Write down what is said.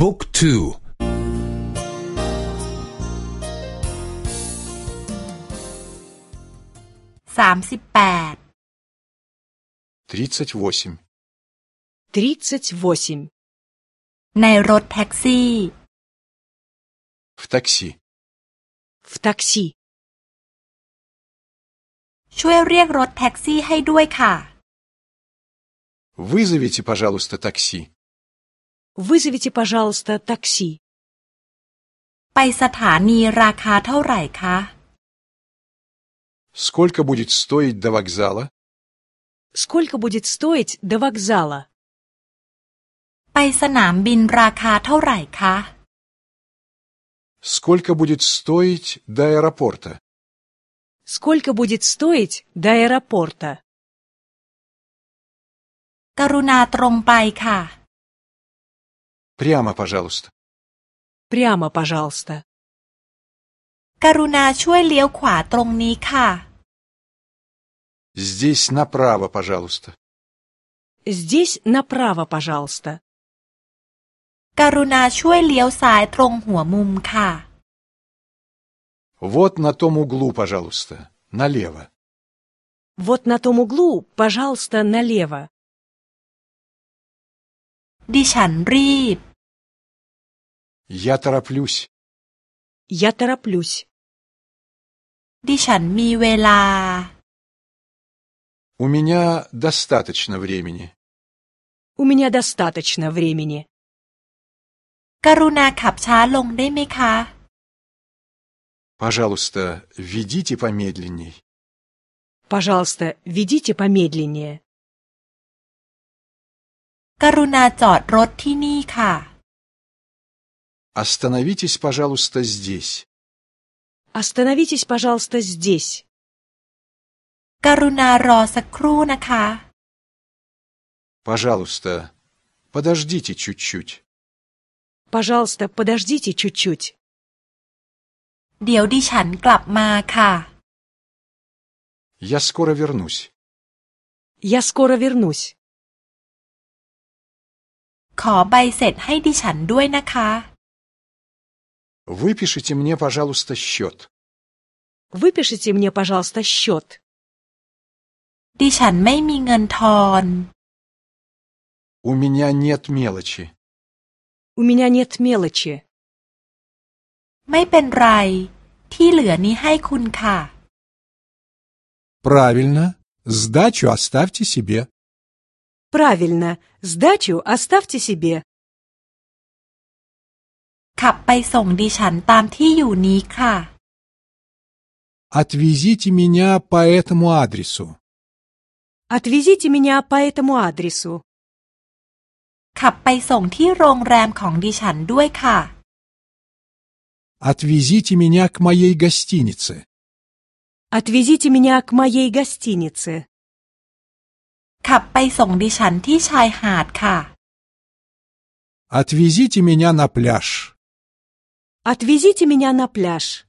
บุ๊กทูสามสิบแปด тридцать восемь, Тридцать восемь. ในรถแท็กซี่ в такси, В такси. ช่วยเรียกรถแท็กซี่ให้ด้วยค่ะ вызовите, пожалуйста, такси, Вызовите, пожалуйста, такси. ไปสถานีราคาเท่าไหร่คะ сколько будет стоить до вокзала, Сколько будет стоить до вокзала? ไปสนามบินราคาเท่าไหร่คะ сколько будет стоить до аэропорта, Сколько будет стоить до аэропорта? กรุณาตรงไปค่ะ прямо, пожалуйста, Прямо, пожалуйста. กรุณาช่วยเลี้ยวขวาตรงนี้ค่ะ здесь направо, пожалуйста, Здесь направо, пожалуйста. กรุณาช่วยเลี้ยวซ้ายตรงหัวมุมค่ะ вот на том углу, пожалуйста, налево, Вот на том углу, пожалуйста, налево. ดิฉันรีบ я тороплюсь, Я тороплюсь. ดิฉันมีเวลา у меня достаточно времени, У меня достаточно времени. กรุณาขับช้าลงได้ไหมคะ пожалуйста, ведите помедленней, Пожалуйста, ведите помедленнее. กรุณาจอดรถที่นี่ค่ะ остановитесь, пожалуйста, здесь, Остановитесь, пожалуйста, здесь. กรุณารอสักครู่นะคะ пожалуйста, подождите чуть-чуть. Пожалуйста, подождите чуть-чуть. เดี๋ยวดิฉันกลับมาค่ะ Я скоро вернусь. Я скоро вернусь. ขอใบเสร็จให้ดิฉันด้วยนะคะ Выпишите мне, пожалуйста, счет. Выпишите мне, пожалуйста, счет. ดิฉันไม่มีเงินทอน У меня нет мелочи. У меня нет мелочи. ไม่เป็นไร ที่เหลือนี้ให้คุณค่ะ правильно сдачу оставьте себе Правильно. Сдачу оставьте себе. ขับไปส่งดิฉันตามที่อยู่นี้ค่ะ отвезите меня по этому адресу Отвезите меня по этому адресу. ขับไปส่งที่โรงแรมของดิฉันด้วยค่ะ отвезите меня к моей гостинице Отвезите меня к моей гостинице. ขับไปส่งดิฉันที่ชายหาดค่ะ отвезите меня на пляж Отвезите меня на пляж.